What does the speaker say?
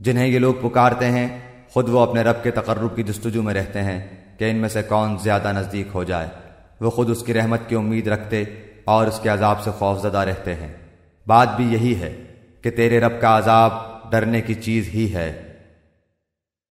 جنہیں یہ لوگ پکارتے ہیں، خود وہ اپنے رب کے تقرب کی جستجو میں رہتے ہیں کہ ان میں سے کون زیادہ نزدیک ہو جائے۔ وہ خود اس کی رحمت کی امید رکھتے اور اس کے عذاب سے خوف زدہ رہتے ہیں۔ بات بھی یہی ہے کہ تیرے رب کا عذاب ڈرنے کی چیز ہی ہے۔